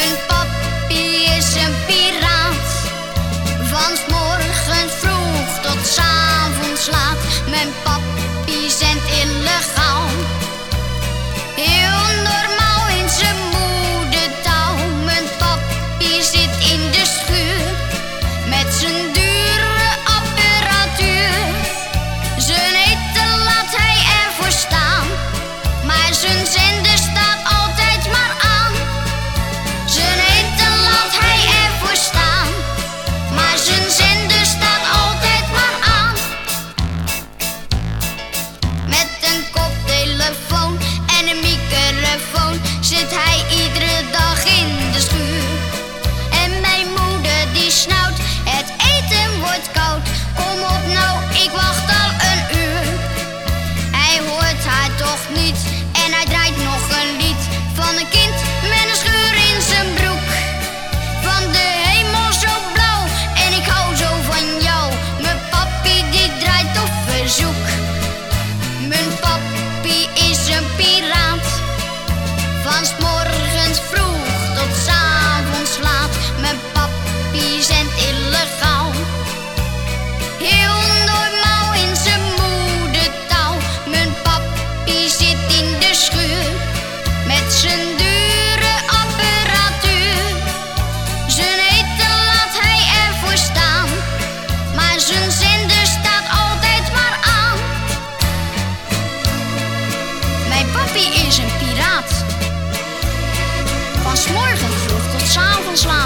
and Hij is een piraat. Van morgen vroeg tot avonds laat.